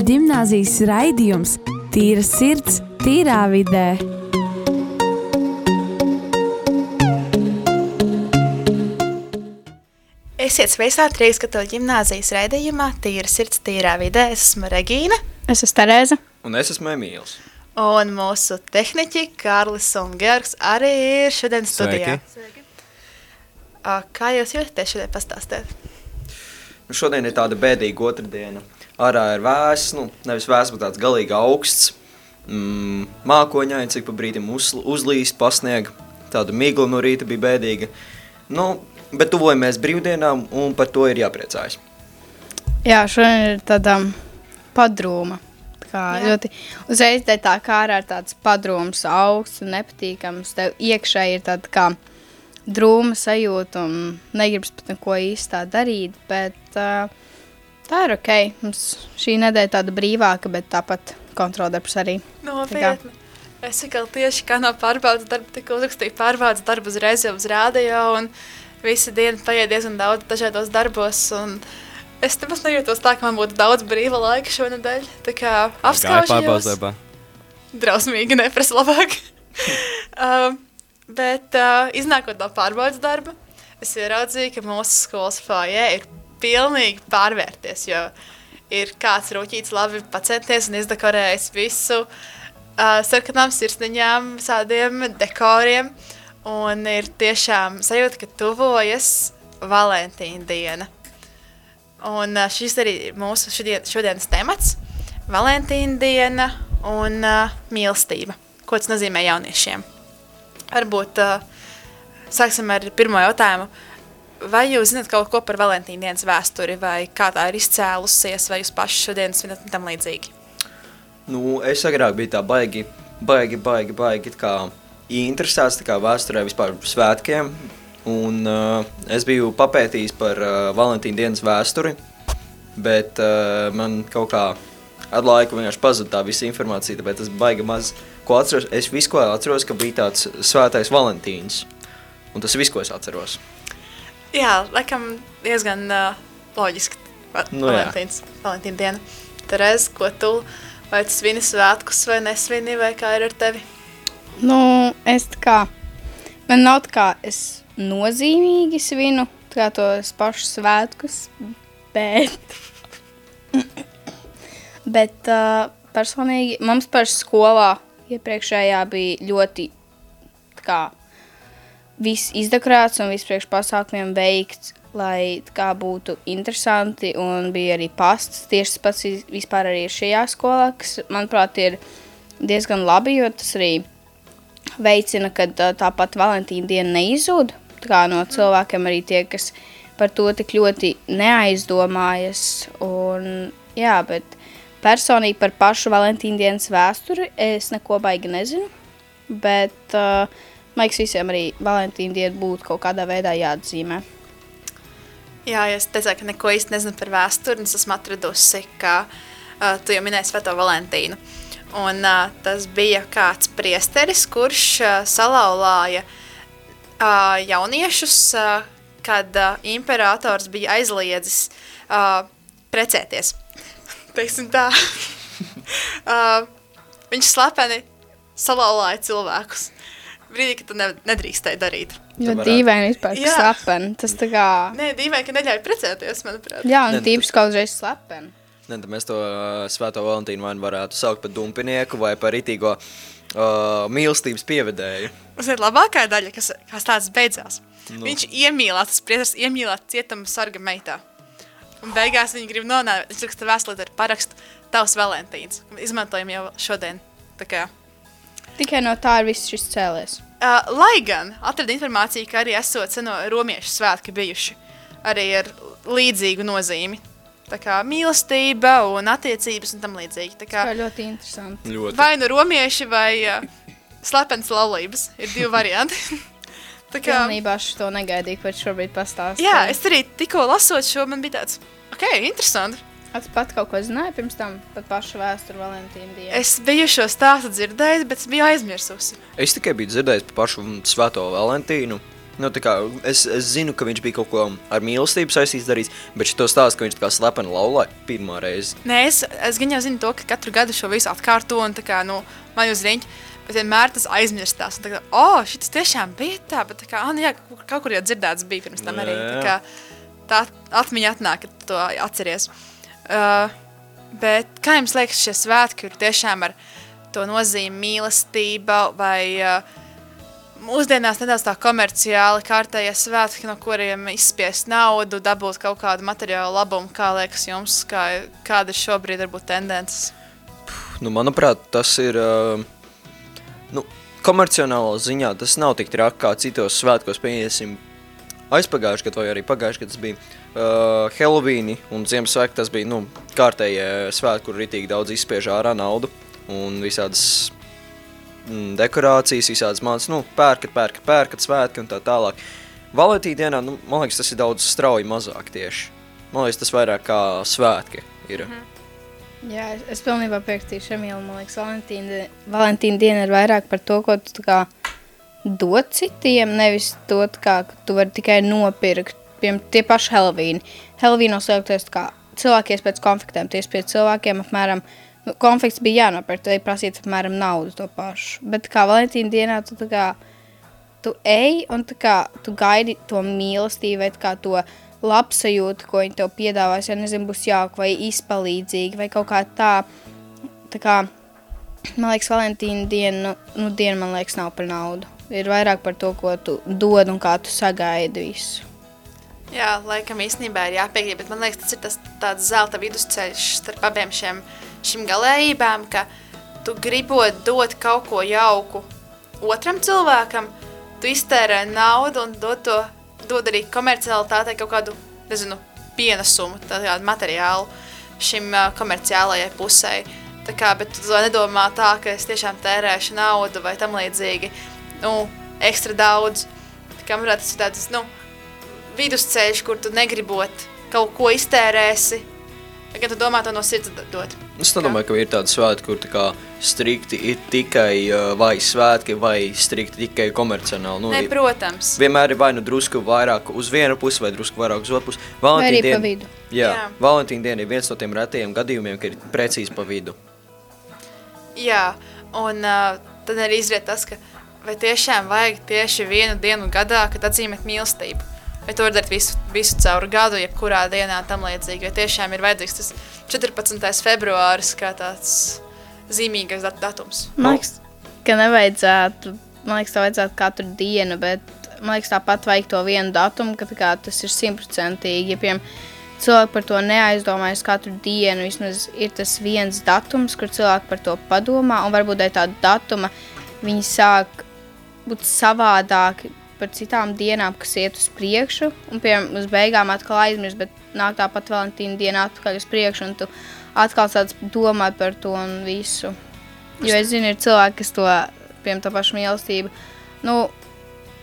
Katoļu ģimnāzijas raidījums Tīra sirds, tīrā vidē. Esiet sveicināti Rīgas katoļu ģimnāzijas raidījumā Tīra sirds, tīrā vidē. Es esmu Regīna. Es esmu Terēza. Un es esmu Emīls. Un mūsu tehniķi Kārlis un Georgs arī ir šodien studijā. Sveiki. Kā jūs jūtaties šodien pastāstīt? Nu, šodien ir tāda bēdīga otrdiena. Ārā ir vēss, nu, nevis vēss, bet tāds galīgi augsts. Mm, mākoņaini, cik pa brīdim uz, uzlīst, pasnieg. Tāda migla no rīta bija bēdīga. Nu, bet tuvojamies brīvdienām, un par to ir jāpriecājas. Jā, šodien ir tāda padrūma. Tā Kā Jā. ļoti uzreiz te tā kā ārā ir tāds padrūms, augsts un nepatīkams. Tev iekšā ir tāda kā drūma sajūta un negribas pat neko īsti tā darīt. Bet uh, tā ir ok. Mums šī nedēļa tāda brīvāka, bet tāpat kontroldarbs arī. Nopietni. Es tikai tieši kā no pārbaudas darba tikko uzrakstīju pārbaudas darbu uzreiz jau uz rādio, un visa diena paiet diezgan daudz dažādos darbos, un es nemaz nejūtos tā, ka man būtu daudz brīva laika šonadēļ. Tā kā apskaužos. pārbaudas darbā. Drausmīgi neprasa labāk. uh, bet uh, iznākot no pārbaudas darba, es ieraudzīju, ka mūsu skolas fājē ir pilnīgi pārvērties, jo ir kāds rūķīts labi pacenties un izdekorējis visu uh, sarkanām sirsniņām, visādiem dekoriem, un ir tiešām sajūta, ka tuvojas Valentīna diena. Un uh, šis arī mūsu šodien, šodienas temats - Valentīna diena un uh, mīlestība. Ko tas nozīmē jauniešiem? Varbūt uh, sāksim ar pirmo jautājumu. Vai jūs zināt kaut ko par Valentīna dienas vēsturi, vai kā tā ir izcēlusies, vai jūs paši šodien svinat tam līdzīgi? Nu, es agrāk biju tā baigi, baigi, baigi, baigi kā interesēts tā kā vēsturē vispār svētkiem. Un uh, es biju papētījis par uh, Valentīna dienas vēsturi, bet uh, man kaut kā ar laiku vienkārši pazuda tā visa informācija, tāpēc tas baigi maz ko atceros. Es visu, ko atceros, ka bija tāds svētais Valentīns. Un tas viss, ko es atceros. Jā, laikam diezgan uh, loģiski. Nu. Valentīns, Valentīna diena. Terez, ko tu, vai tu svini svētkus vai nesvini, vai kā ir ar tevi? Nu, es tā kā, man nav tā kā, es nozīmīgi svinu tā kā tos pašus svētkus, bet, bet uh, personīgi mums paši skolā iepriekšējā bija ļoti, tā kā, viss izdekorēts un viss priekš pasākumiem veikts, lai kā būtu interesanti un bija arī pasts. Tieši tas pats vis- vispār arī šajā skolā, kas, manuprāt, ir diezgan labi, jo tas arī veicina, ka tāpat Valentīna diena neizzūd. Tā kā no cilvēkiem arī tie, kas par to tik ļoti neaizdomājas. Un, jā, bet personīgi par pašu Valentīna dienas vēsturi es neko baigi nezinu. Bet uh, man liekas, visiem arī Valentīna diena būtu kaut kādā veidā jāatzīmē. Jā, es teicu, ka neko īsti nezinu par vēsturi, es esmu atradusi, ka uh, tu jau minēji Svēto Valentīnu. Un uh, tas bija kāds priesteris, kurš uh, salauzāja uh, jauniešus, uh, kad uh, imperators bija aizliedzis uh, precēties. Teiksim tā. uh, viņš slepeni salauzāja cilvēkus. Brīdī, kad tu ne, nedrīkstēji darīt. Jo dīvaini vispār, Jā. slepeni. Tas tā kā. Nē, dīvaini, ka neļauj precēties, manuprāt. Jā, un tīpaši kaut reiz slepeni. Ne, tad mēs to uh, svēto Valentīnu vai nu varētu saukt par dumpinieku vai par itīgo uh, mīlestības pievedēju. Tas ir labākā daļa, kas, kas tāds beidzās. Nu. Nu. Viņš iemīlās, tas priesteris iemīlās cietama sarga meitā. Un beigās viņi grib nonākt, viņš raksta vēstulīt ar parakstu tavs Valentīns. Izmantojam jau šodien. Tā kā. Tikai no tā ir viss šis cēlies. Uh, lai gan atrada informāciju, ka arī esot seno romiešu svētki bijuši arī ar līdzīgu nozīmi. Tā kā mīlestība un attiecības un tam līdzīgi. Tā kā ir ļoti interesanti. Ļoti. vai nu romieši vai uh, slepenas laulības ir divi varianti. Tā kā, Pilnībā es to negaidīju, bet šobrīd pastāstīju. jā, es arī tikko lasot šo, man bija tāds, ok, interesanti. Es pat kaut ko zināju pirms tam par pašu vēsturi Valentīna dienu. Es biju šo stāstu dzirdējis, bet es biju aizmirsusi. Es tikai biju dzirdējis par pašu Svēto Valentīnu. Nu, tā kā, es, es zinu, ka viņš bija kaut ko ar mīlestību saistīts darījis, bet šito stāstu, ka viņš tā kā slepeni laulāja pirmā reize. Nē, es, es gan jau zinu to, ka katru gadu šo visu atkārto un tā kā, nu, man uz riņķi, bet vienmēr tas aizmirstās. Un tā kā, oh, šis tiešām bija tā, bet tā kā, ah, nu jā, kaut- kur jau dzirdēts bija pirms tam arī. Tā, Jā. kā, tā atmiņa atnāk, kad tu to atceries. Uh, bet kā jums liekas šie svētki ir tiešām ar to nozīmi mīlestība vai uh, mūsdienās nedaudz tā komerciāli kārtējie svētki, no kuriem izspiest naudu, dabūt kaut kādu materiālu labumu, kā liekas jums, kā, kāda ir šobrīd varbūt tendences? Nu, manuprāt, tas ir. Uh, nu, komercionālā ziņā tas nav tik traki kā citos svētkos, pieņemsim, aizpagājušajā gadā, vai arī pagājušajā gadā tas bija uh, Halloween un Ziemassvētku. Tas bija nu, kārtējie svētki, kur rītīgi daudz izspiež ārā naudu un visādas mm, dekorācijas, visādas mācības, nu, pērkat, pērkat, pērkat, svētki un tā tālāk. Valentīna dienā, nu, man liekas, tas ir daudz strauji mazāk tieši. Man liekas, tas vairāk kā svētki ir. -hmm. Jā, es, es pilnībā piekrītu Emīlam. Man liekas, Valentīna, Valentīna diena ir vairāk par to, ko tu kā dod citiem, nevis to, tā kā, ka tu vari tikai nopirkt. Piemēram, tie paši Halloween. Halloweenos liekties kā cilvēki ies pēc konfliktiem, tie ies pie cilvēkiem apmēram. Nu, konflikts bija jānopērk, tad prasīt apmēram naudu to pašu. Bet kā Valentīna dienā tu tā kā tu ej un tā kā, tu gaidi to mīlestību, vai tā kā to labsajūtu, ko viņi tev piedāvās. Ja nezinu, būs jauki vai izpalīdzīgi, vai kaut kā tā. tā kā, man liekas, Valentīna diena, nu, nu, diena, man liekas, nav par naudu. Ir vairāk par to, ko tu dod un kā tu sagaidi visu. Jā, laikam īstenībā ir jāpiekrīt, bet man liekas, tas ir tas tāds zelta vidusceļš starp abiem šiem, šīm galējībām, ka tu gribot dot kaut ko jauku otram cilvēkam, tu iztērē naudu un dod, to, dod arī komercialitātei kaut kādu, nezinu, pienesumu, tādu materiālu šim uh, komerciālajai pusē. Tā kā, bet tu nedomā tā, ka es tiešām tērēšu naudu vai tam līdzīgi, nu, ekstra daudz. Tā kā, manuprāt, tas ir tāds, nu, vidusceļš, kur tu negribot kaut ko iztērēsi, gan tu domā to no sirds dot. Es nedomāju, ka ir tāda svētki, kur tā kā strikti ir tikai uh, vai svētki, vai strikti tikai komercionāli. Nu, Ne, protams. Vienmēr ir vai nu drusku vairāk uz vienu pusi, vai drusku vairāk uz otru pusi. Pa diena- vidu. Jā, Jā. Valentīna diena ir viens no tiem retajiem gadījumiem, kad ir precīzi pa vidu. Jā, un uh, tad arī izriet tas, ka vai tiešām vajag tieši vienu dienu gadā, kad atzīmēt mīlestību. Vai to var darīt visu, visu cauru gadu, jebkurā dienā tam līdzīgi. Vai tiešām ir vajadzīgs tas 14. februāris kā tāds zīmīgais dat datums. Man liekas, ka nevajadzētu, man liekas, tā vajadzētu katru dienu, bet man liekas, tāpat vajag to vienu datumu, ka tā kā, tas ir simtprocentīgi. Ja, piemēram, cilvēki par to neaizdomājas katru dienu, vismaz ir tas viens datums, kur cilvēki par to padomā, un varbūt dēļ tāda datuma viņi sāk būt savādāki par citām dienām, kas iet uz priekšu, un piemēram, uz beigām atkal aizmirst, bet nāk tāpat Valentīna diena atpakaļ uz priekšu, un tu atkal sāc domāt par to un visu. Jo es zinu, ir cilvēki, kas to, piemēram, tā paša mīlestība, nu,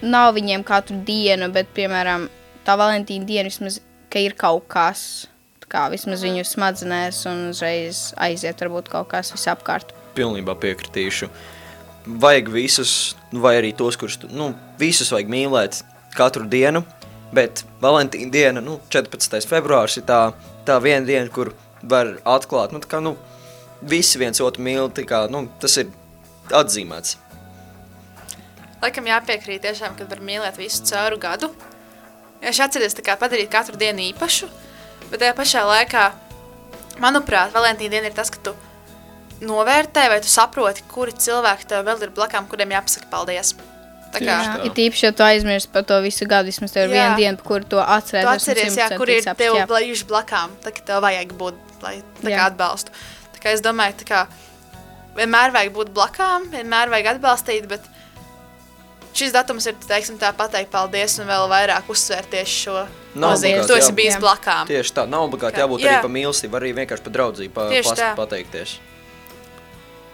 nav viņiem katru dienu, bet, piemēram, tā Valentīna diena vismaz, ka ir kaut kas, kā vismaz viņu smadzenēs un uzreiz aiziet varbūt kaut kas visapkārt. Pilnībā piekritīšu. Vajag visus, vai arī tos, kurus nu, visus vajag mīlēt katru dienu. Bet Valentīna diena, nu, 14. februāris, ir tā, tā viena diena, kur var atklāt, nu, tā kā, nu, visi viens otru mīl. tā Kā, nu, tas ir atzīmēts. Laikam jāpiekrīt tiešām, ka var mīlēt visu cauru gadu. Es atceros, tā kā padarīt katru dienu īpašu, bet tajā pašā laikā, manuprāt, Valentīna diena ir tas, ka tu novērtē vai tu saproti, kuri cilvēki tev vēl ir blakām, kuriem jāpasaka paldies. Tā kā Jā, ir tīpaši, ja tu aizmirsti par to visu gadu, vismaz tev ir viena diena, par kuru to atceries. tu atceries, jā, kur ir 100% tev blajuši blakām, tā kā tev vajag būt, lai tā kā atbalstu. Tā kā es domāju, tā kā vienmēr vajag būt blakām, vienmēr vajag atbalstīt, bet šis datums ir, teiksim, tā pateikt paldies un vēl vairāk uzsvērt tieši šo Nav nozīmi. Tu esi bijis Jā. blakām. Tieši tā, nav obligāti jābūt jā. arī pa mīlestību, arī vienkārši pa draudzību, pa, pas, tā. pateikties.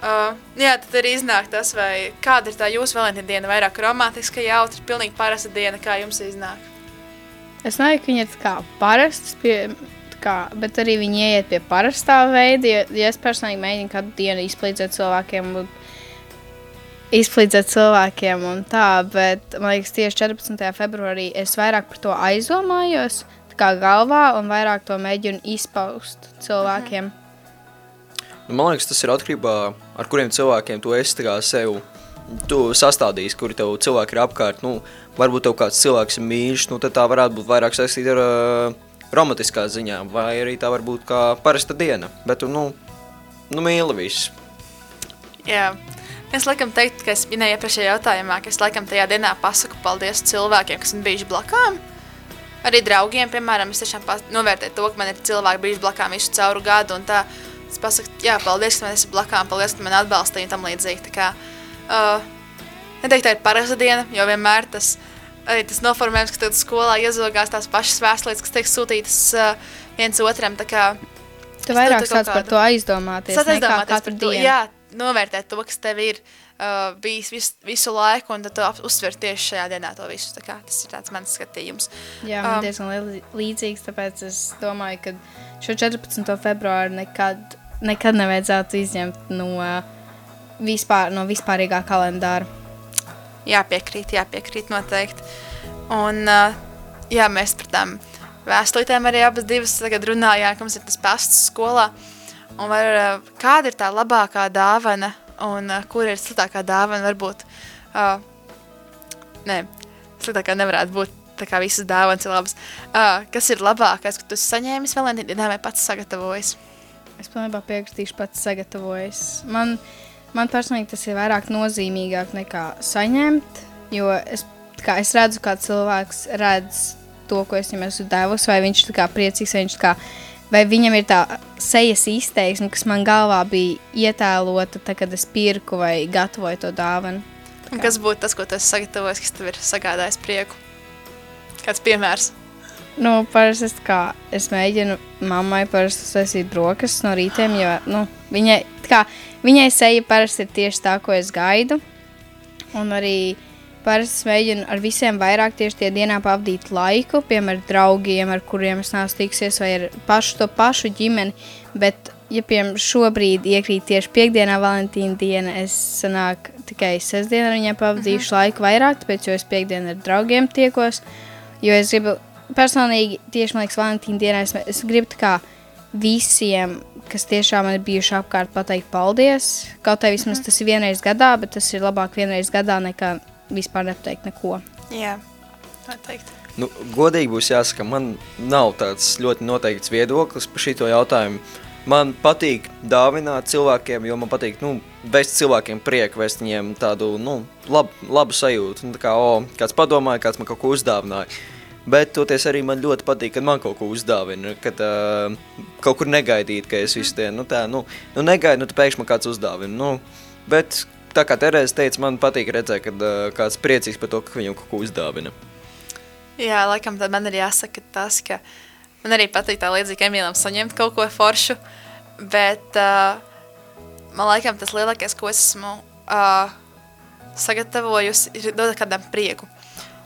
Uh, jā, tad arī iznāk tas, vai kāda ir tā jūsu Valentīna diena, vairāk romantiska, jautra, pilnīgi parasta diena, kā jums iznāk. Es nezinu, ka viņi ir kā kā, bet arī viņi ieiet pie parastā veida. Ja, ja es personīgi mēģinu katru dienu izpalīdzēt cilvēkiem, izplīdzēt cilvēkiem un tā, bet man liekas, tieši 14. februārī es vairāk par to aizdomājos, tā kā galvā, un vairāk to mēģinu izpaust cilvēkiem. Nu, man liekas, tas ir atkarībā ar kuriem cilvēkiem tu esi sev tu sastādījis, kuri tev cilvēki ir apkārt. Nu, varbūt tev kāds cilvēks ir mīļš, nu, tad tā varētu būt vairāk saistīta ar uh, romantiskā ziņā, vai arī tā var būt kā parasta diena. Bet tu, nu, nu mīli visu. Jā. Es laikam teiktu, ka es minēju iepriekšējā jautājumā, ka es laikam tajā dienā pasaku paldies cilvēkiem, kas ir bijuši blakām. Arī draugiem, piemēram, es tiešām novērtēju to, ka man ir cilvēki bijuši blakām visu cauru gadu, un tā es pasaku, jā, paldies, ka man esi blakām, paldies, ka man atbalstīja un tam līdzīgi. Tā kā, uh, neteiktu, tā ir parasta diena, jo vienmēr tas, arī tas noformējums, ka tad skolā iezogās tās pašas vēstulītes, kas tiek sūtītas uh, viens otram, tā kā Tu vairāk sāc par to aizdomāties, nekā katru dienu. jā, novērtēt to, kas tev ir uh, bijis vis, visu laiku, un tad uzsver tieši šajā dienā to visu. Kā, tas ir tāds mans skatījums. Jā, man Um, diezgan līdzīgs, tāpēc es domāju, ka šo 14. februāru nekad, nekad nevajadzētu izņemt no, vispār, no vispārīgā kalendāra. Jāpiekrīt, jāpiekrīt noteikti. Un uh, jā, mēs par tām vēstulītēm arī abas divas tagad runājām, ka mums ir tas pasts skolā. Un var, uh, kāda ir tā labākā dāvana un uh, kur ir sliktākā dāvana varbūt? Uh, nē, sliktākā nevarētu būt. Tā kā visas dāvanas ir labas. Uh, kas ir labākais, ko tu saņēmis Valentīna dienā vai pats sagatavojis? Es pilnībā piekritīšu, pats sagatavojis. Man, man personīgi tas ir vairāk nozīmīgāk nekā saņemt, jo es, kā, es redzu, kā cilvēks redz to, ko es viņam esmu devusi, vai viņš ir priecīgs, vai, viņš, kā, vai viņam ir tā sejas izteiksme, kas man galvā bija ietēlota, tad, kad es pirku vai gatavoju to dāvanu. Kas būtu tas, ko tu esi sagatavojis, kas tev ir sagādājis prieku? Kāds piemērs? Nu, parasti es, kā, es mēģinu mammai uztaisīt brokastis no rītiem, jo nu, viņai, kā, viņai seja parasti ir tieši tā, ko es gaidu. Un arī parasti es mēģinu ar visiem vairāk tieši tie dienā pavadīt laiku, piemēram, draugiem, ar kuriem es neesmu tiksies, vai ar pašu to pašu ģimeni. Bet, ja piemēram šobrīd iekrīt tieši piekdienā, Valentīna diena, es sanāk tikai sestdienu ar viņiem pavadīšu uh -huh. laiku vairāk, tāpēc, jo es piekdienu ar draugiem tiekos. Jo es gribu, personīgi, tieši man liekas, Valentīna dienā es, es gribu kā visiem, kas tiešām man ir bijuši apkārt, pateikt paldies. Kaut arī vismaz tas ir vienreiz gadā, bet tas ir labāk vienreiz gadā nekā vispār nepateikt neko. Jā, noteikti. Nu, godīgi būs jāsaka, man nav tāds ļoti noteikts viedoklis par šito jautājumu. Man patīk dāvināt cilvēkiem, jo man patīk nu, vest cilvēkiem prieku, vest viņiem tādu nu, lab, labu sajūtu. Nu, tā kā, o, kāds padomāja, kāds man kaut ko uzdāvināja. Bet toties arī man ļoti patīk, kad man kaut ko uzdāvina, kad uh, kaut kur negaidīt, ka es visu dienu, nu tā, nu, nu negaidu, nu tā pēkšņi man kāds uzdāvina. Nu, bet tā kā Terēze teica, man patīk redzēt, kad uh, kāds priecīgs par to, ka viņam kaut ko uzdāvina. Jā, laikam tad man ir jāsaka tas, ka man arī patīk tā līdzīgi Emīlam saņemt kaut ko foršu, bet uh, man laikam tas lielākais, ko es esmu uh, sagatavojusi, ir dot kādam prieku.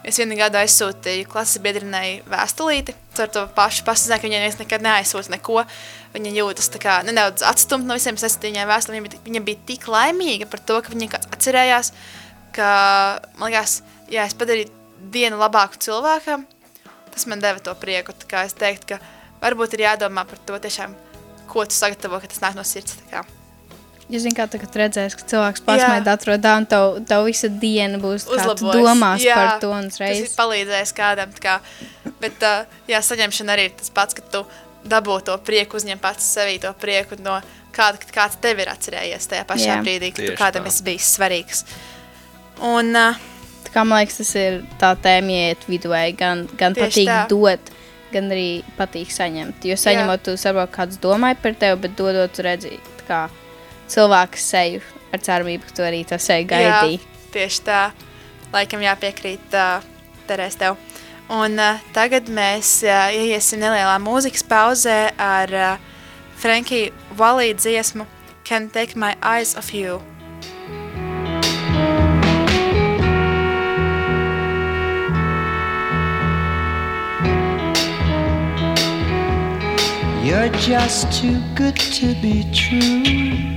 Es vienu gadu aizsūtīju klases biedrinai vēstulīti, ar to pašu pasazināju, ka viņa neviens nekad neaizsūta neko. Viņa jūtas kā nedaudz atstumta no visiem saistītiem vēstuliem. Viņa, viņa bija tik laimīga par to, ka viņa atcerējās, ka, man liekas, ja es padarīju dienu labāku cilvēkam, tas man deva to prieku. Es teiktu, ka varbūt ir jādomā par to tiešām, ko tu sagatavo, ka tas nāk no sirds. Jūs zināt, kā tagad redzēs, ka cilvēks pasmēja atrod dāvanu, tev, tev visa diena būs kā tu Uzlabojis. domās Jā, par to un Tas uzreiz. ir palīdzējis kādam. Kā, bet, uh, jā, saņemšana arī ir tas pats, ka tu dabū to prieku, uzņem pats sevī to prieku no kāda, kāds tev ir atcerējies tajā pašā Jā. brīdī, kad tu kādam tā. esi bijis svarīgs. Un, uh, Tā kā man liekas, tas ir tā tēma, iet vidū, gan, gan patīk tā. dot, gan arī patīk saņemt. Jo saņemot, tu saproti, kāds domāja par tevi, bet dodot, tu redzi tā kā cilvēku seju ar cerību, ka tu arī to seju gaidīji. Jā, tieši tā. Laikam jāpiekrīt uh, Terēs tev. Un uh, tagad mēs uh, ieiesim nelielā mūzikas pauzē ar uh, Frankiju Valī dziesmu Can Take My Eyes Off You. You're just too good to be true.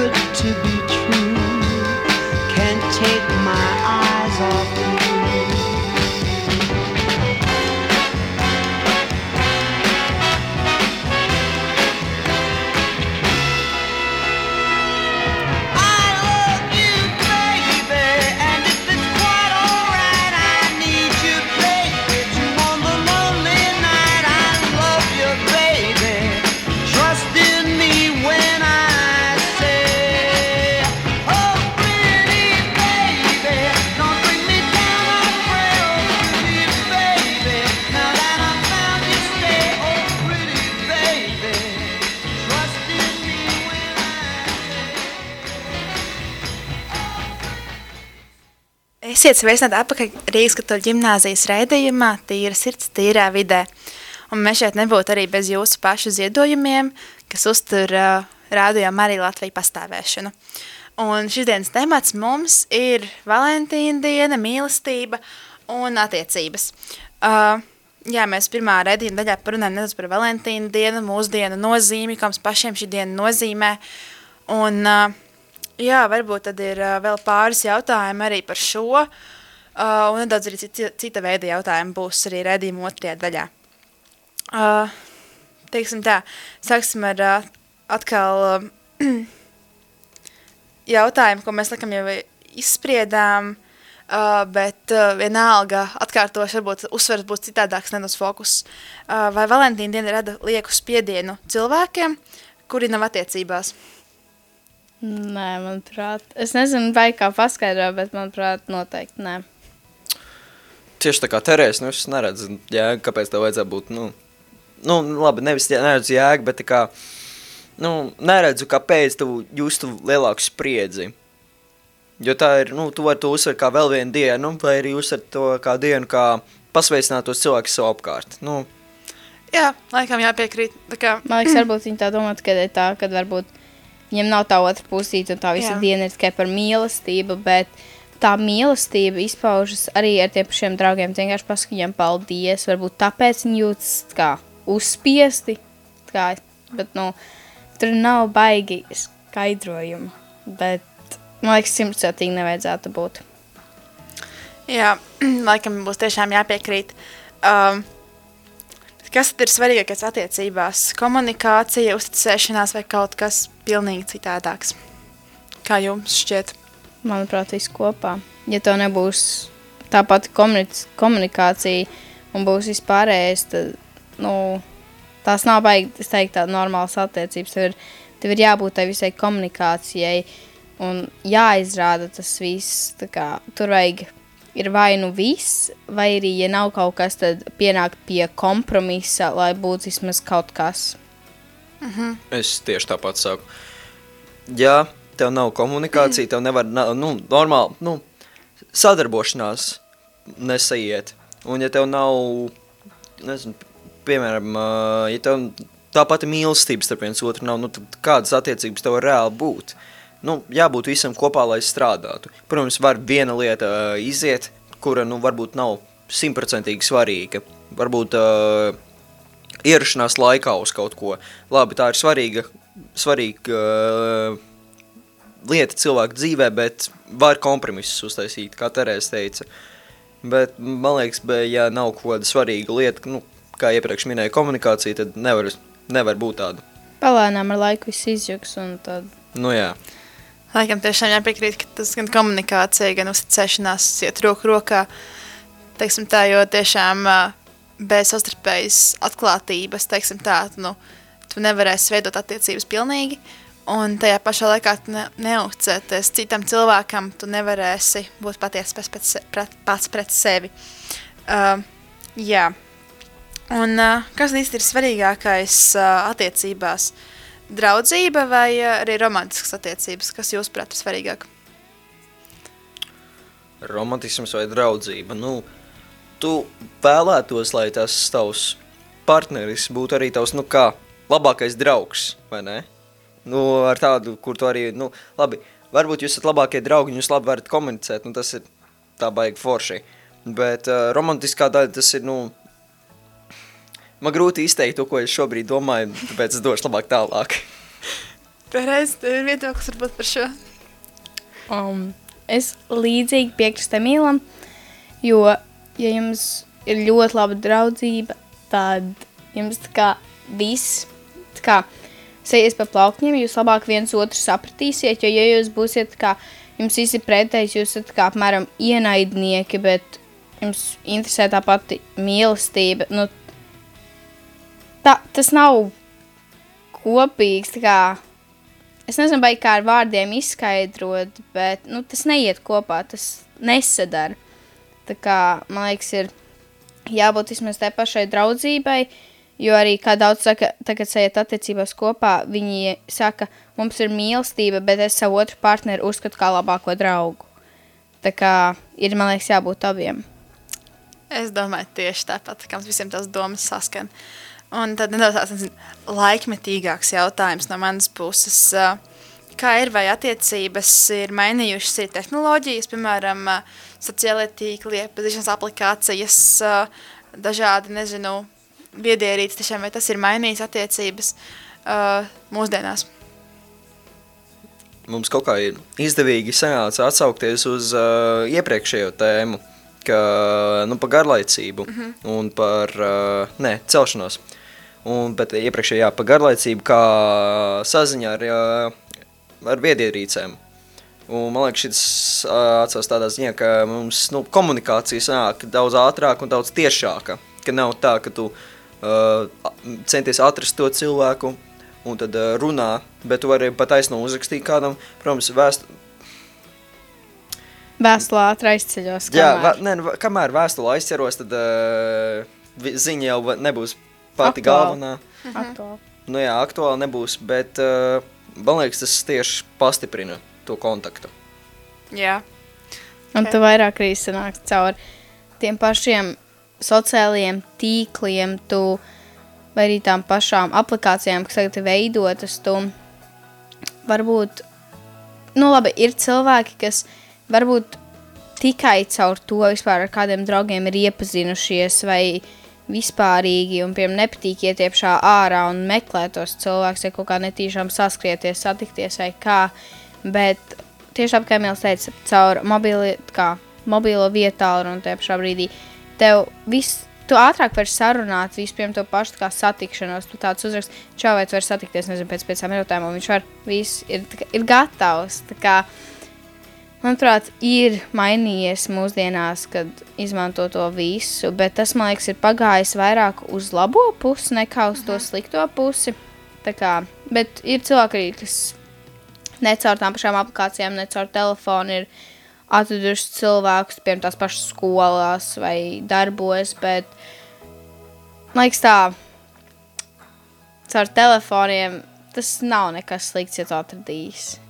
Good Esiet sveicināti atpakaļ Rīgas katoļu ģimnāzijas raidījumā Tīra sirds tīrā vidē. Un mēs šeit nebūtu arī bez jūsu pašu ziedojumiem, kas uztur uh, rādījām arī Latviju pastāvēšanu. Un šis dienas temats mums ir Valentīna diena, mīlestība un attiecības. Uh, jā, mēs pirmā raidījuma daļā parunājam nedaudz par Valentīna dienu, mūsdienu nozīmi, kā mums pašiem šī diena nozīmē. Un uh, Jā, varbūt tad ir uh, vēl pāris jautājumi arī par šo, uh, un nedaudz arī cita, cita veida jautājumi būs arī redzījuma otrajā daļā. Uh, teiksim tā, sāksim ar uh, atkal uh, jautājumu, ko mēs laikam jau izspriedām, uh, bet uh, vienalga atkārtoši varbūt uzsvers būs citādāks nedaudz fokus. Uh, vai Valentīna diena rada lieku spiedienu cilvēkiem, kuri nav attiecībās? Nē, manuprāt, es nezinu, vai kā paskaidrot, bet manuprāt, noteikti nē. Tieši tā kā Terēs, nu es neredzu jēgu, kāpēc tev vajadzētu būt, nu, nu labi, nevis neredzu jēgu, bet tā kā, nu, neredzu, kāpēc tu justu lielāku spriedzi. Jo tā ir, nu, tu vari to uzsver kā vēl vienu dienu, vai arī uzsver to kā dienu, kā pasveicināt tos cilvēkus sev apkārt. Nu, Jā, laikam jāpiekrīt. Tā kā, Man liekas, varbūt viņi tā domā, ka ir tā, ka varbūt viņiem nav tā otra pusīte, un tā visa Jā. diena ir tikai par mīlestību, bet tā mīlestība izpaužas arī ar tiem pašiem draugiem. Vienkārši pasaki viņiem paldies, varbūt tāpēc viņi jūtas kā uzspiesti, kā, bet, nu, tur nav baigi skaidrojuma, bet, man liekas, simtprocentīgi nevajadzētu būt. jā, laikam būs tiešām jāpiekrīt. Um, kas tad ir svarīgākais attiecībās? Komunikācija, uzticēšanās vai kaut kas pilnīgi citādāks? Kā jums šķiet? manuprāt, viss kopā. Ja tev nebūs tā pati komunic- komunikācija un būs vispārējais, tad nu, tās nav baigi, es teiktu, tādas normālas attiecības. Tev ir, tev ir jābūt tai visai komunikācijai un jāizrāda tas viss. Kā, tur vajag ir vai nu viss, vai arī, ja nav kaut kas, tad pienākt pie kompromisa, lai būtu vismaz kaut kas. Es tieši tāpat saku. Ja tev nav komunikācija, tev nevar, nu, normāli, nu, sadarbošanās nesaiet. Un ja tev nav, nezinu, piemēram, ja tev tā pati mīlestība starp viens otru nav, nu, tad kādas attiecības tev reāli būt? Nu, jābūt visam kopā, lai strādātu. Protams, var viena lieta ā, iziet, kura, nu, varbūt nav simtprocentīgi svarīga. Varbūt uh, ierašanās laikā uz kaut ko. Labi, tā ir svarīga, svarīga uh, lieta cilvēku dzīvē, bet var kompromisus uztaisīt, kā Terēze teica. Bet man liekas, be, ja nav kaut kāda svarīga lieta, nu, kā iepriekš minēja komunikācija, tad nevar, nevar būt tāda. Palēnām ar laiku viss izjūgs un tad Nu jā, Laikam tiešām jāpiekrīt, ka tas gan komunikācija, gan uzticēšanās iet roku rokā. Teiksim tā, jo tiešām bez savstarpējas atklātības, teiksim tā, nu, tu nevarēsi veidot attiecības pilnīgi. Un tajā pašā laikā tu ne, neuzticēties citam cilvēkam, tu nevarēsi būt patiesi pats pret, pret, pats pret sevi. Uh, jā. Un uh, kas īsti ir svarīgākais uh, attiecībās? Draudzība vai uh, arī romantiskas attiecības? Kas jūsuprāt ir svarīgāk? romantisms vai draudzība. Nu, tu vēlētos, lai tas tavs partneris būtu arī tavs, nu kā, labākais draugs, vai ne? Nu, ar tādu, kur tu arī, nu, labi, varbūt jūs esat labākie draugi un jūs labi varat komunicēt, nu, tas ir tā baigi forši. Bet uh, romantiskā daļa tas ir, nu, man grūti izteikt to, ko es šobrīd domāju, tāpēc es došu labāk tālāk. Pērēs, tev ir viedoklis varbūt par šo. Um, es līdzīgi piekrītu Emīlam, jo, ja jums ir ļoti laba draudzība, tad jums tā kā viss, tā kā sējies pa plaukņiem, jūs labāk viens otru sapratīsiet, jo, ja jūs būsiet tā kā, jums visi pretējs, jūs esat kā apmēram ienaidnieki, bet jums interesē tā pati mīlestība, nu, tā, tas nav kopīgs, kā, es nezinu, vai kā ar vārdiem izskaidrot, bet nu, tas neiet kopā, tas nesadara. Tā kā, man liekas, ir jābūt vismaz tai pašai draudzībai, jo arī, kā daudz saka, tagad sajiet attiecībās kopā, viņi saka, mums ir mīlestība, bet es savu otru partneri uzskatu kā labāko draugu. Tā kā ir, man liekas, jābūt abiem. Es domāju, tieši tāpat, kā mums visiem tās domas saskan. Un tad nedaudz tāds laikmetīgāks jautājums no manas puses. Kā ir, vai attiecības ir mainījušas ir tehnoloģijas, piemēram, ā, sociālie tīkli, iepazīšanās aplikācijas, dažādi, nezinu, viedierīces, tiešām, vai tas ir mainījis attiecības uh, mūsdienās? mums kaut kā izdevīgi sanāca atsaukties uz uh, iepriekšējo tēmu, ka, nu, par garlaicību mm -hmm. un par, uh, nē, celšanos. Un, bet iepriekšējā, jā, par garlaicību kā saziņā ar, uh, ar viedierīcēm. Un man liekas, šis uh, atsauc tādā ziņā, ka mums nu, komunikācija sanāk daudz ātrāk un daudz tiešāka. Ka nav tā, ka tu uh, centies atrast to cilvēku un tad uh, runā, bet tu vari pat aizno uzrakstīt kādam, protams, vēst... Vēstulē ātri aizceļos. Jā, kamēr- vē, ne, nu, kamēr vēstule aizķeros, tad uh, ziņa jau nebūs pati Aktuāli. galvenā. Aktuāli. Nu jā, aktuāli nebūs, bet uh, man liekas, tas tieši pastiprina to kontaktu. Jā, Un Ok. tu vairāk arī sanāks caur tiem pašiem sociālajiem tīkliem, tu, vai arī tām pašām aplikācijām, kas tagad ir veidotas. Tu varbūt, nu labi, ir cilvēki, kas varbūt tikai caur to vispār ar kādiem draugiem ir iepazinušies vai vispārīgi un piemēram nepatīk iet iepšā ārā un meklēt tos cilvēkus, vai kaut kā netīšām saskrieties, satikties vai kā, bet tieši kā Emīls teica, caur mobili, kā, mobilo vietālu un tajā pašā brīdī tev viss, tu ātrāk vari sarunāt vispirms to pašu kā satikšanos, tu tāds uzrakst, čau, vai tu vari satikties, nezinu, pēc piecām minūtēm, un viņš var, viss ir, ir gatavs, tā kā, manuprāt, ir mainījies mūsdienās, kad izmanto to visu, bet tas, man liekas, ir pagājis vairāk uz labo pusi nekā uz to slikto pusi. Tā kā, bet ir cilvēki, arī, kas ne caur tām pašām aplikācijām, ne caur telefonu ir atraduši cilvēkus, piemēram, tās pašas skolās vai darbos, bet, man liekas, tā, caur telefoniem tas nav nekas slikts, ja tu atradīsi.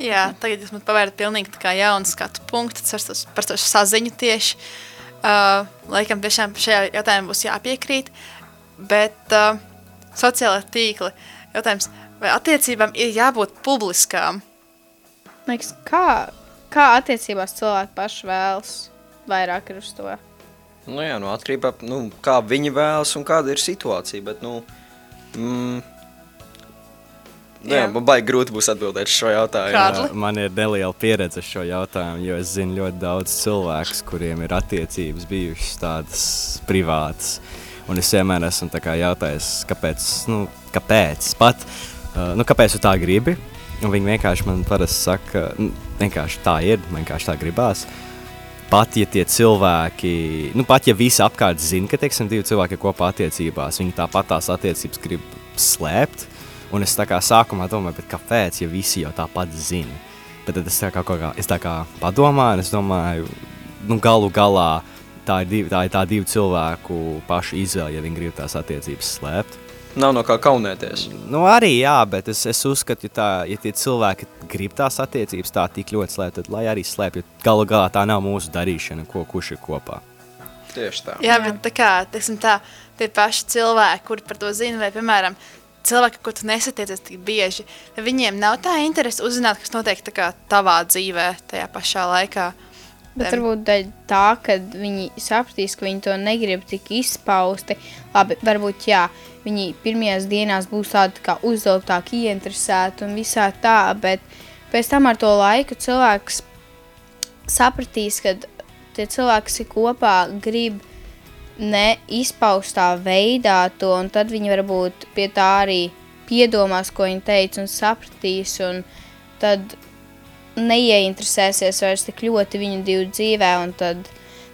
Jā, tagad jūs man pavērtat pilnīgi jaunu skatu punktu par to, saziņu tieši. Uh, laikam tiešām šajā jautājumā būs jāpiekrīt, bet uh, sociālai tīkli jautājums, vai attiecībām ir jābūt publiskām? Liekas, kā, kā attiecībās cilvēki paši vēlas vairāk ir uz to. Nu, jā, nu, atkarībā no nu, kā viņi vēlas un kāda ir situācija. Bet, nu, mm, jā. Jā, Jā. man baigi grūti būs atbildēt uz šo jautājumu. Jā, Man ir neliela pieredze ar šo jautājumu, jo es zinu ļoti daudz cilvēku, kuriem ir attiecības bijušas tādas privātas. Un es vienmēr esmu tā kā jautājis, kāpēc, nu, kāpēc pat, uh, nu, kāpēc tu tā gribi. Un viņi vienkārši man parasti saka, nu, vienkārši tā ir, man vienkārši tā gribās. Pat ja tie cilvēki, nu, pat ja visi apkārt zina, ka, teiksim, divi cilvēki ir kopā attiecībās, viņi tāpat tās attiecības grib slēpt. Un es tā kā sākumā domāju, bet kāpēc, ja visi jau tāpat zina? Bet tad es tā kā, kā, es tā kā padomāju, un es domāju, nu, galu galā tā ir, divi, tā ir tā divu cilvēku pašu izvēle, ja viņi grib tās attiecības slēpt. Nav no kā kaunēties. Nu, arī jā, bet es, es uzskatu, ja, tā, ja tie cilvēki grib tās attiecības tā tik ļoti slēpt, tad lai arī slēp, jo galu galā tā nav mūsu darīšana, ko kurš ir kopā. Tieši tā. Jā, bet tā kā, teiksim tā, tie paši cilvēki, kuri par to zina, vai, piemēram, cilvēki, ko tu nesatiecies tik bieži, viņiem nav tā interese uzzināt, kas notiek tavā dzīvē tajā pašā laikā. Bet varbūt dēļ tā, ka viņi sapratīs, ka viņi to negrib tik izpausti. Labi, varbūt jā, viņi pirmajās dienās būs tādi kā uzvilktāki, ieinteresēti un visā tā, bet pēc tam ar to laiku cilvēks sapratīs, ka tie cilvēki, kas ir kopā, grib neizpaustā veidā to, un tad viņi varbūt pie tā arī piedomās, ko viņi teica, un sapratīs, un tad neieinteresēsies vairs tik ļoti viņu divu dzīvē, un tad,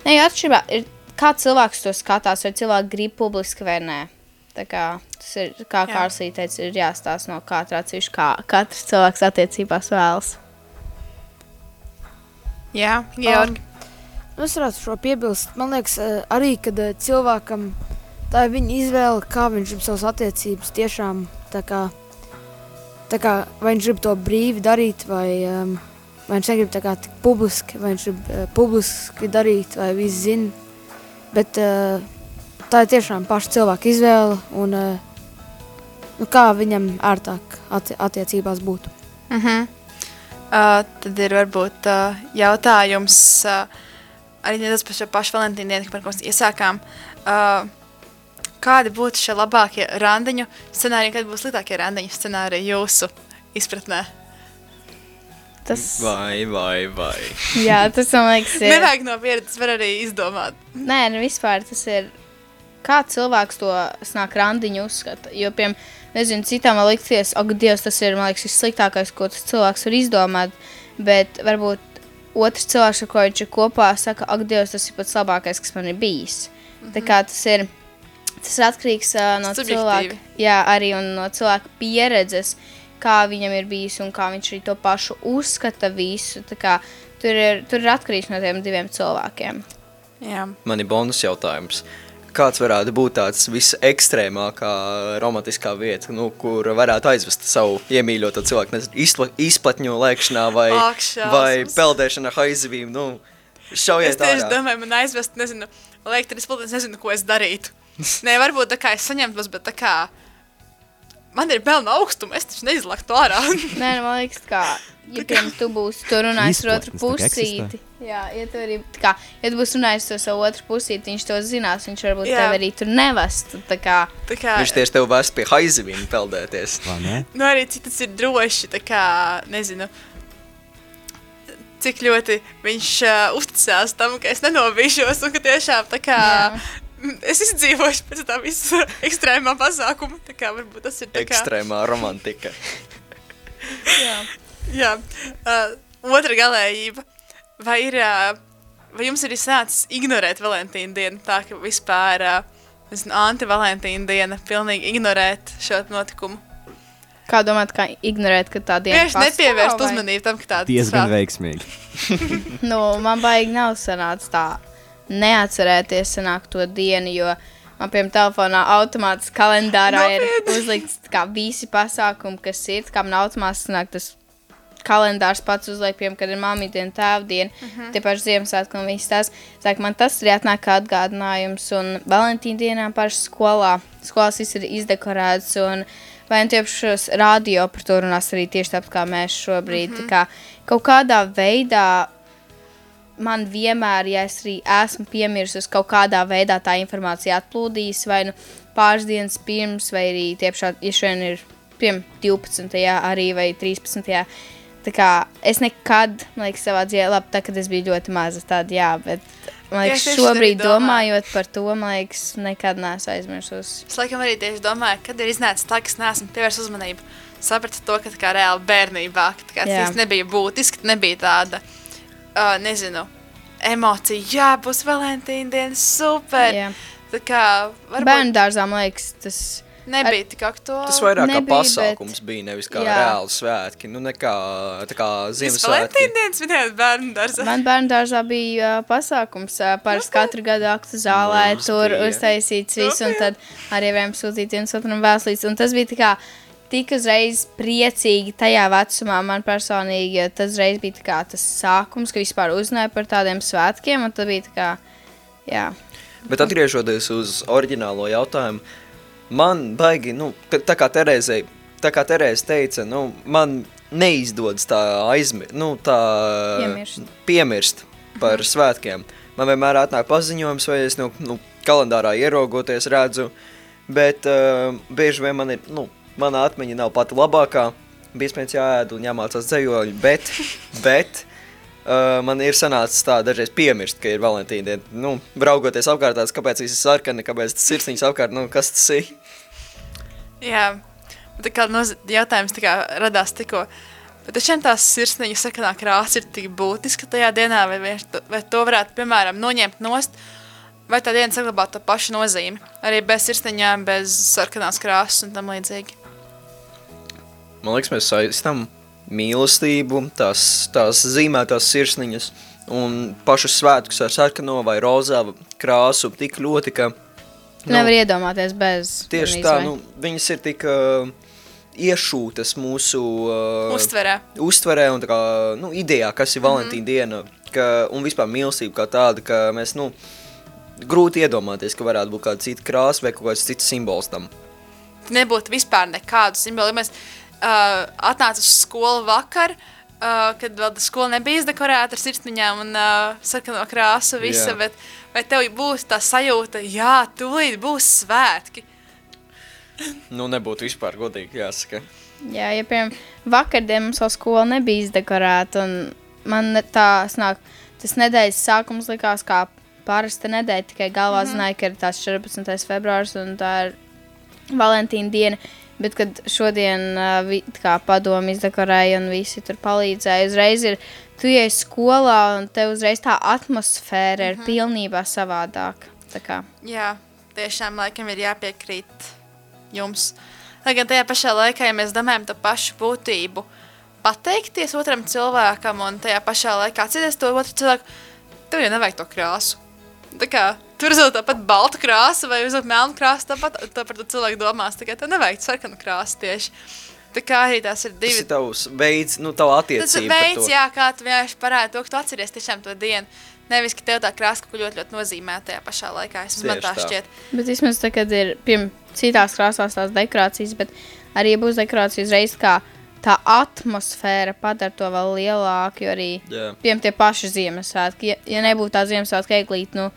ne, atšķirībā, ir, kā cilvēks to skatās, vai cilvēki grib publiski vai nē. Tā kā tas ir, kā Jā. Kārslī teica, ir jāstāsta no katra atsevišķi, kā katrs cilvēks attiecībās vēlas. Jā, Georgi. Nu, Es varētu šo piebilst. Man liekas, eh, arī, kad eh, cilvēkam tā ir viņa izvēle, kā viņš grib savas attiecības tiešām tā kā, tā kā vai viņš grib to brīvi darīt, vai, um, vai viņš negrib tā kā tik publiski, vai viņš grib uh, publiski darīt, vai viss zina. Bet uh, tā ir tiešām paša cilvēka izvēle un uh, nu, kā viņam ērtāk atti attiecībās būtu. Uh -huh. uh, tad ir varbūt uh, jautājums uh, arī nedaudz par šo pašu Valentīnu dienu, par ko mēs iesākām. Uh, kādi būtu šie labākie randiņu scenāriji, kādi būs sliktākie randiņu scenāriji jūsu izpratnē? Tas, Vai, vai, vai. jā, tas man liekas, ir. Nevajag no pieredzes, var arī izdomāt. Nē, nu vispār tas ir. Kā cilvēks to snāk randiņu uzskata. Jo, piemēram, nezinu, citām var likties, ak, Dievs, tas ir, man liekas, vissliktākais, ko tas cilvēks var izdomāt. Bet varbūt otrs cilvēks, ar ko viņš ir kopā, saka, ak, Dievs, tas ir pats labākais, kas man ir bijis. Mm -hmm. Tā kā tas ir, tas ir atkarīgs uh, no Subjektīvi. cilvēka. Jā, arī un no cilvēka pieredzes, kā viņam ir bijis un kā viņš arī to pašu uzskata visu. Tā kā Tur ir, tur ir atkarīgs no tiem diviem cilvēkiem. Jā. Man ir bonus jautājums. Kāds varētu būt tāds visekstrēmākā romantiskā vieta, nu, kur varētu aizvest savu iemīļoto cilvēku, nezinu, izpla, izplatņu lēkšanā vai, Ak, šausmas. vai peldēšanā haizivīm, nu, šaujiet Es tieši ārā. domāju, man aizvest, nezinu, liekt, es nezinu, ko es darītu. Nē, varbūt tā kā es saņemtos, bet tā kā man ir pelna augstuma, es taču neizlaktu ārā. Nē, nu, man liekas, ka, ja piemēram, tu būsi tur runājis ar otru kā pusīti, jā, ja tu arī, tā kā, ja tu būsi runājis ar savu otru pusīti, viņš to zinās, viņš varbūt Jā. tevi arī tur nevest. Tā kā, tā kā, Viņš tieši tev vēst pie haizivīm peldēties. Vai ne? nu arī cik tas ir droši, tā kā, nezinu, cik ļoti viņš uh, uzticās tam, ka es nenobīšos un ka tiešām tā kā Jā. Es izdzīvošu pēc tā visa ekstrēmā pasākuma, tā kā varbūt tas ir tā kā. Ekstrēmā romantika. Jā, uh, otra galējība. Vai, ir, uh, vai jums ir izsācis ignorēt Valentīna dienu tā, ka vispār uh, anti-Valentīna diena pilnīgi ignorēt šo notikumu? Kā domāt, kā ignorēt, ka tā diena Vienkārši nepievērst uzmanību tam, ka tāda Diezgan veiksmīgi. Nu, man baigi nav sanācis tā neatcerēties sanāk to dienu, jo man, piemēram, telefonā automātiski kalendārā ir uzlikts kā visi pasākumi, kas ir, kā man automātiski sanāk tas kalendārs pats uzliek, piemēram, kad ir māmīdiena, tēvdiena, uh -huh. tie paši Ziemassvētki un viss tas. Sāk, man tas arī atnāk kā atgādinājums, un Valentīna dienā paši skolā, skolās viss ir izdekorēts, un vai nu tieši šos radio par to runās arī tieši tāpat kā mēs šobrīd, uh -huh. tā kā kaut kādā veidā man vienmēr, ja es arī esmu piemirsus, kaut kādā veidā tā informācija atplūdīs, vai nu pāris dienas pirms, vai arī tiešām, ja šodien ir piemēram 12. arī vai 13. Tā kā es nekad, man liekas, savā dzīvē, labi, tā, kad es biju ļoti maza, tāda, jā, bet, man liekas, tieši šobrīd domājot par to, man liekas, nekad neesmu aizmirsus. Es laikam arī tieši domāju, kad ir iznācis tā, ka es neesmu pievērsis uzmanību. Sapratu to, ka tā kā reāli bērnībā, ka tā kā tas nebija būtiski, nebija tāda, uh, nezinu, emocija, jā, būs Valentīna diena, super. Jā. Tā kā varbūt Bērnu dārzā, man liekas, tas nebija tik aktuāli. Tas vairāk kā Nebija, pasākums bija, nevis kā jā. reāli svētki. Nu, nekā tā kā Ziemassvētki. Valentīna dienas minējāt bērnu dārzā. Man bērnu dārzā bija uh, pasākums. Uh, Parasti katru gadu aktu zālē Mums tur bija. uztaisīts viss, un tad arī varējām sūtīt viens otram vēstulītes. Un tas bija tā kā tik uzreiz priecīgi tajā vecumā man personīgi, tas reiz bija tas sākums, ka vispār uzzināja par tādiem svētkiem, un tad bija tā kā, jā. Bet atgriežoties uz oriģinālo jautājumu, man baigi, nu, tā, kā Terēzei, tā kā Terēze teica, nu, man neizdodas tā aizmirst, nu, tā Piemirst. piemirst par svētkiem. Man vienmēr atnāk paziņojums, vai es, nu, nu kalendārā ieraugoties redzu, bet uh, bieži vien man ir, nu, mana atmiņa nav pati labākā, bija jāēd un jāmācās dzējoļi, bet, bet uh, man ir sanācis tā dažreiz piemirst, ka ir Valentīna diena. Nu, braugoties apkārt tāds, kāpēc viss ir sarkani, kāpēc tas sirsniņš apkārt, nu, kas tas ir? Jā, tā kā noz... jautājums tā kā radās tikko. Bet šiem tās sirsniņa sarkanā krāsa ir tik būtiska tajā dienā, vai, to- vai to varētu, piemēram, noņemt nost, vai tā diena saglabāt to pašu nozīmi. Arī bez sirsniņām, bez sarkanās krāsas un tam līdzīgi. Man liekas, mēs saistām mīlestību, tās, tās zīmētās sirsniņas un pašus svētkus ar sarkano vai rozā krāsu tik ļoti, ka Tu nevar iedomāties bez. tieši tā, izvai. nu, viņas ir tik uh, iešūtas mūsu uh, Uztverē. uztverē un tā kā, nu, idejā, kas ir Valentīna Mhm. diena, ka, un vispār mīlestība kā tāda, ka mēs, nu, grūti iedomāties, ka varētu būt kāda cita krāsa vai kaut kāds cits simbols tam. nebūtu vispār nekādu simbolu. Ja mēs uh, atnācām uz skolu vakar, uh, kad vēl tā skola nebija izdekorēta ar sirsniņām un uh, sarkano krāsu, visa, bet vai tev būs tā sajūta, jā, tūlīt būs svētki. Nu, nebūtu vispār godīgi jāsaka. Jā, ja piemēram, vakardien mums vēl skola nebija izdekorēta, un man tā snāk, tas nedēļas sākums likās kā parasta nedēļa, tikai galvā mm -hmm. zināja, ka ir tās 14. februārs un tā ir Valentīna diena, bet kad šodien uh, padomu izdekorēja un visi tur palīdzēja, uzreiz ir, tu ej skolā un tev uzreiz tā atmosfēra mm -hmm. ir pilnībā savādāka. Jā, tiešām laikam ir jāpiekrīt jums. Lai gan tajā pašā laikā, ja mēs domājam par pašu būtību, pateikties otram cilvēkam un tajā pašā laikā atcerēties to otru cilvēku, tev jau nevajag to krāsu. Tā kā tur uzliek tāpat baltu krāsu vai uzliek melnu krāsu, tāpat tā par to cilvēku domās. Tā kā tev nevajag sarkanu krāsu tieši. Tā kā arī tās ir Tas divi ir tavs veids, nu, tava Tas ir attiecība. par veids, jā, kā tu vienkārši parādi to, ka tu atceries tiešām to dienu. Nevis, ka tev tā krāsa kaut ko ļoti, ļoti nozīmē tajā pašā laikā. Es man tā tā. šķiet. Bet vismaz tā, kad ir piemēram citās krāsās tās dekorācijas, bet arī būs dekorācija uzreiz, kā tā atmosfēra padara to vēl lielāku. Arī Jā. piemēram tie paši Ziemassvētki, ja, ja nebūtu tā Ziemassvētka eglīte, nu,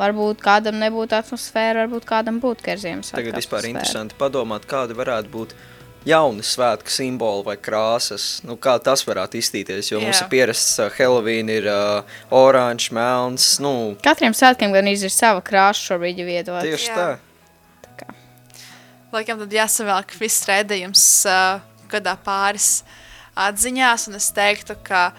varbūt kādam nebūtu atmosfēra, varbūt kādam būtu, ka ir Ziemassvētka. Tagad vispār atmosfēra. interesanti padomāt, kādi varētu būt jauni svētku simboli vai krāsas. Nu, kā tas varētu izstīties, jo mums Jā. ir pierasts uh, Halloween, ir uh, oranžs, melns, nu, Katriem svētkiem gan ir sava krāsa šobrīd jau iedot. tieši Jā. tā. Laikam tad jāsavelk viss redzējums uh, kādā pāris atziņās, un es teiktu, ka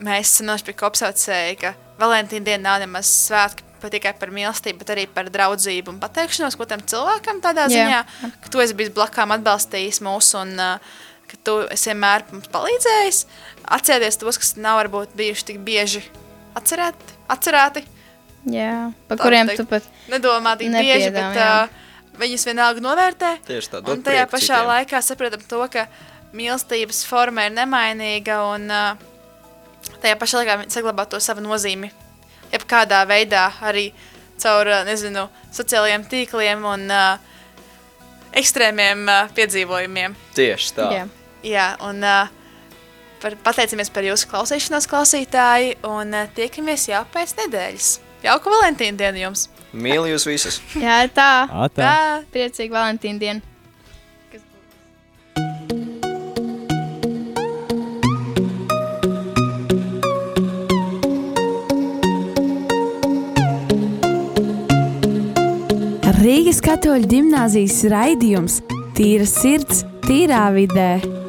mēs esam pie kopsaucēji, ka Valentīna diena nav nemaz svētki pa- tikai par mīlestību, bet arī par draudzību un pateikšanos otram cilvēkam tādā Jā. ziņā, ka tu esi bijis blakām atbalstījis mūs un uh, ka tu esi vienmēr mums palīdzējis. Atcerieties tos, kas nav varbūt bijuši tik bieži atcerēti, atcerēti Jā, pa Tā kuriem teikt. tu pat nedomā tik bieži, bet jā. uh, viņas vienalga novērtē. Tieši tā, Un tajā pašā citiem. laikā saprotam to, ka mīlestības forma ir nemainīga un uh, tajā pašā laikā viņa saglabā to savu nozīmi. Jebkādā veidā arī caur, uh, nezinu, sociālajiem tīkliem un uh, ekstrēmiem uh, piedzīvojumiem. Tieši tā. Jā. Jā, un uh, par, pateicamies par jūsu klausīšanos, klausītāji, un uh, tiekamies jau pēc nedēļas. Jauka Valentīna diena jums! Mīlu jūs visus! Jā, tā. Atā. Tā! Priecīgi Valentīna diena. Rīgas katoļu gimnāzijas raidījums Tīra sirds, tīrā vidē.